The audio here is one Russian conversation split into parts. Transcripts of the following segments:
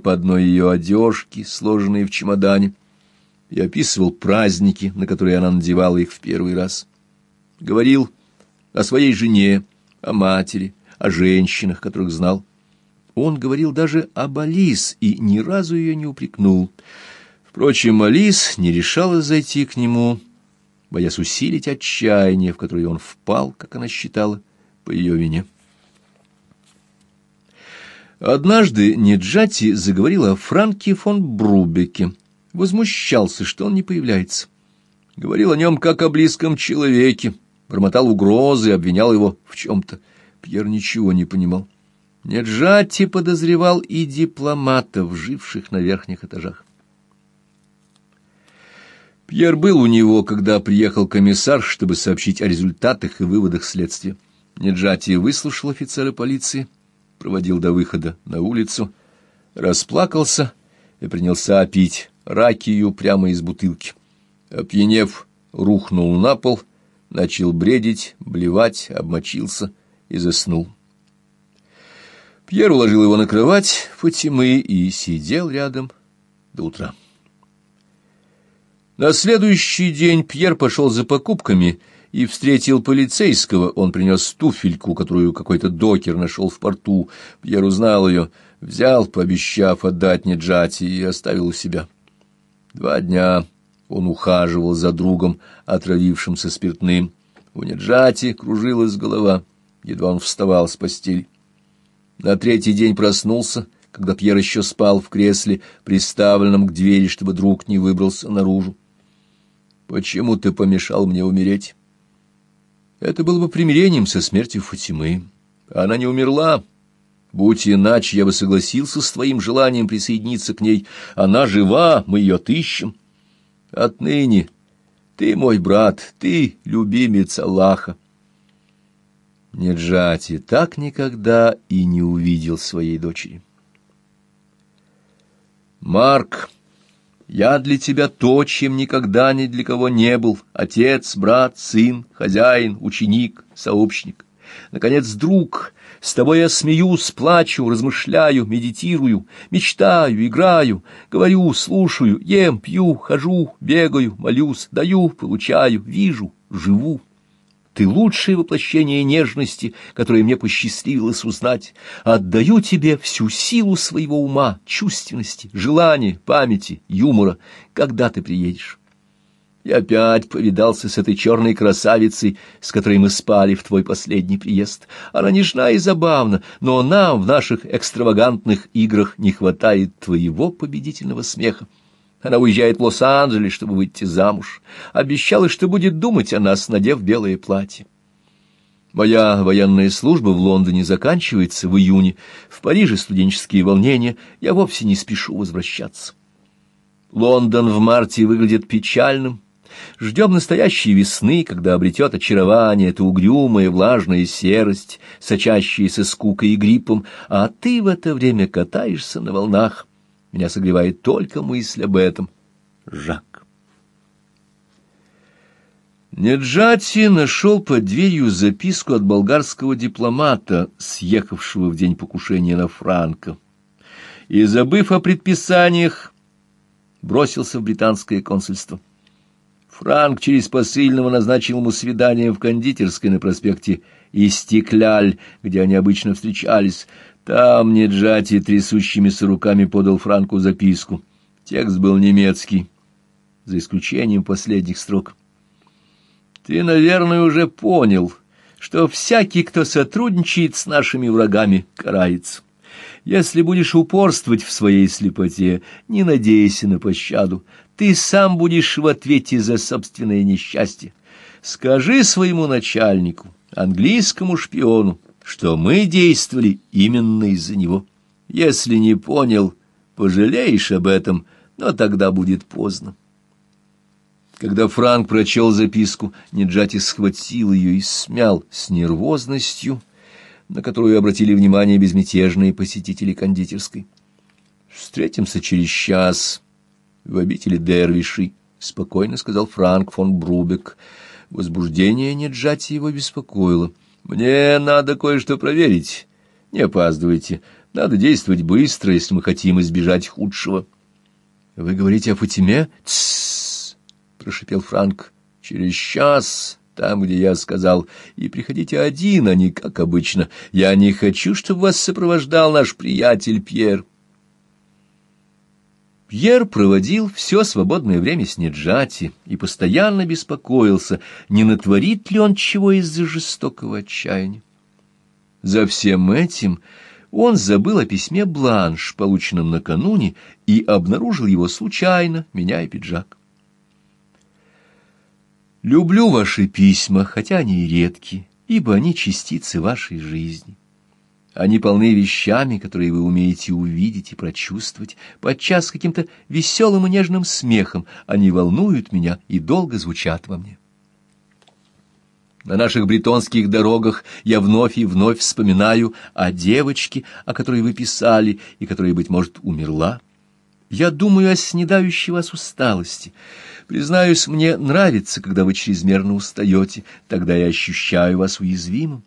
по одной ее одежке, сложенной в чемодане, и описывал праздники, на которые она надевала их в первый раз. Говорил о своей жене, о матери, о женщинах, которых знал. Он говорил даже об Алис и ни разу ее не упрекнул. Впрочем, Алис не решалась зайти к нему, боясь усилить отчаяние, в которое он впал, как она считала, по ее вине. Однажды Неджати заговорила о Франке фон Брубеке, возмущался, что он не появляется. Говорил о нем как о близком человеке, бормотал угрозы, обвинял его в чем-то. Пьер ничего не понимал. Неджати подозревал и дипломатов, живших на верхних этажах. Пьер был у него, когда приехал комиссар, чтобы сообщить о результатах и выводах следствия. Неджати выслушал офицера полиции, проводил до выхода на улицу, расплакался и принялся пить ракию прямо из бутылки. Опьянев, рухнул на пол, начал бредить, блевать, обмочился и заснул. Пьер уложил его на кровать Фатимы и сидел рядом до утра. На следующий день Пьер пошел за покупками и встретил полицейского. Он принес туфельку, которую какой-то докер нашел в порту. Пьер узнал ее, взял, пообещав отдать Неджати, и оставил у себя. Два дня он ухаживал за другом, отравившимся спиртным. У Неджати кружилась голова, едва он вставал с постели. На третий день проснулся, когда Пьер еще спал в кресле, приставленном к двери, чтобы друг не выбрался наружу. «Почему ты помешал мне умереть?» Это было бы примирением со смертью Фатимы. Она не умерла. Будь иначе, я бы согласился с твоим желанием присоединиться к ней. Она жива, мы ее отыщем. Отныне ты мой брат, ты любимец Аллаха. Неджати так никогда и не увидел своей дочери. Марк, я для тебя то, чем никогда ни для кого не был: отец, брат, сын, хозяин, ученик, сообщник. Наконец, друг, с тобой я смеюсь, плачу, размышляю, медитирую, мечтаю, играю, говорю, слушаю, ем, пью, хожу, бегаю, молюсь, даю, получаю, вижу, живу. Ты лучшее воплощение нежности, которое мне посчастливилось узнать. Отдаю тебе всю силу своего ума, чувственности, желания, памяти, юмора, когда ты приедешь. Я опять повидался с этой черной красавицей, с которой мы спали в твой последний приезд. Она нежна и забавна, но нам в наших экстравагантных играх не хватает твоего победительного смеха. Она уезжает в Лос-Анджелес, чтобы выйти замуж. Обещала, что будет думать о нас, надев белое платье. Моя военная служба в Лондоне заканчивается в июне. В Париже студенческие волнения. Я вовсе не спешу возвращаться. Лондон в марте выглядит печальным, Ждем настоящей весны, когда обретет очарование эта угрюмая влажная серость, сочащаяся скукой и гриппом, а ты в это время катаешься на волнах. Меня согревает только мысль об этом. Жак. Неджати нашел под дверью записку от болгарского дипломата, съехавшего в день покушения на Франка. И, забыв о предписаниях, бросился в британское консульство. Франк через посыльного назначил ему свидание в кондитерской на проспекте Истекляль, где они обычно встречались. Там Неджати трясущимися руками подал Франку записку. Текст был немецкий, за исключением последних строк. «Ты, наверное, уже понял, что всякий, кто сотрудничает с нашими врагами, карается». Если будешь упорствовать в своей слепоте, не надейся на пощаду. Ты сам будешь в ответе за собственное несчастье. Скажи своему начальнику, английскому шпиону, что мы действовали именно из-за него. Если не понял, пожалеешь об этом, но тогда будет поздно. Когда Франк прочел записку, Неджати схватил ее и смял с нервозностью, на которую обратили внимание безмятежные посетители кондитерской. «Встретимся через час в обители Дервиши», — спокойно сказал Франк фон Брубек. Возбуждение Неджати его беспокоило. «Мне надо кое-что проверить. Не опаздывайте. Надо действовать быстро, если мы хотим избежать худшего. — Вы говорите о Фатиме? — Тссс! — прошипел Франк. — Через час, там, где я сказал, и приходите один, а не как обычно. Я не хочу, чтобы вас сопровождал наш приятель Пьер. Пьер проводил все свободное время с Неджати и постоянно беспокоился, не натворит ли он чего из-за жестокого отчаяния. За всем этим он забыл о письме Бланш, полученном накануне, и обнаружил его случайно, меняя пиджак. «Люблю ваши письма, хотя они и редки, ибо они частицы вашей жизни. Они полны вещами, которые вы умеете увидеть и прочувствовать, подчас каким-то веселым и нежным смехом. Они волнуют меня и долго звучат во мне. На наших бретонских дорогах я вновь и вновь вспоминаю о девочке, о которой вы писали и которая, быть может, умерла. Я думаю о снедающей вас усталости. Признаюсь, мне нравится, когда вы чрезмерно устаете, тогда я ощущаю вас уязвимым.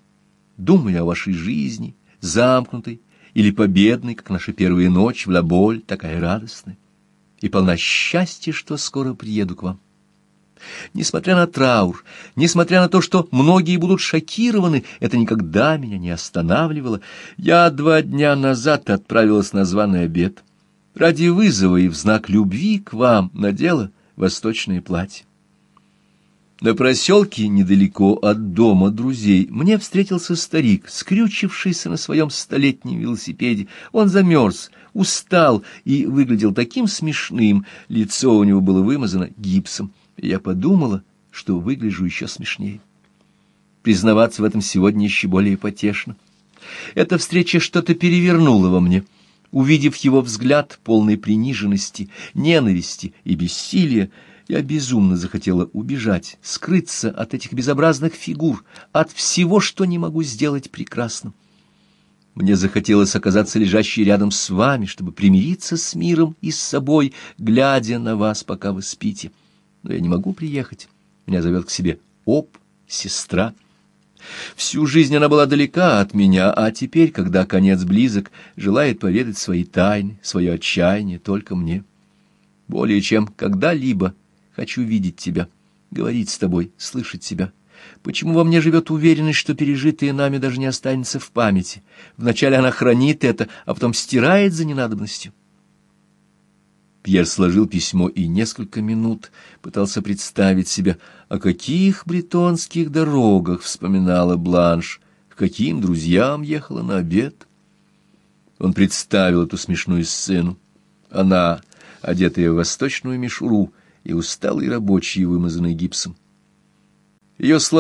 Думаю о вашей жизни, замкнутой или победной, как наша первая ночь в Лаболь, такая радостная, и полна счастья, что скоро приеду к вам. Несмотря на траур, несмотря на то, что многие будут шокированы, это никогда меня не останавливало. Я два дня назад отправилась на званый обед. Ради вызова и в знак любви к вам надела восточное платье. На проселке, недалеко от дома друзей, мне встретился старик, скрючившийся на своем столетнем велосипеде. Он замерз, устал и выглядел таким смешным, лицо у него было вымазано гипсом. Я подумала, что выгляжу еще смешнее. Признаваться в этом сегодня еще более потешно. Эта встреча что-то перевернула во мне. Увидев его взгляд, полный приниженности, ненависти и бессилия, я безумно захотела убежать, скрыться от этих безобразных фигур, от всего, что не могу сделать прекрасно. Мне захотелось оказаться лежащей рядом с вами, чтобы примириться с миром и с собой, глядя на вас, пока вы спите. Но я не могу приехать. Меня зовет к себе Оп, сестра. Всю жизнь она была далека от меня, а теперь, когда конец близок, желает поведать свои тайны, свое отчаяние только мне. Более чем когда-либо Хочу видеть тебя, говорить с тобой, слышать тебя. Почему во мне живет уверенность, что пережитое нами даже не останется в памяти? Вначале она хранит это, а потом стирает за ненадобностью. Пьер сложил письмо и несколько минут пытался представить себе, о каких бретонских дорогах вспоминала Бланш, к каким друзьям ехала на обед. Он представил эту смешную сцену. Она, одетая в восточную мишуру, и усталый рабочий, вымазанный гипсом. Ее слова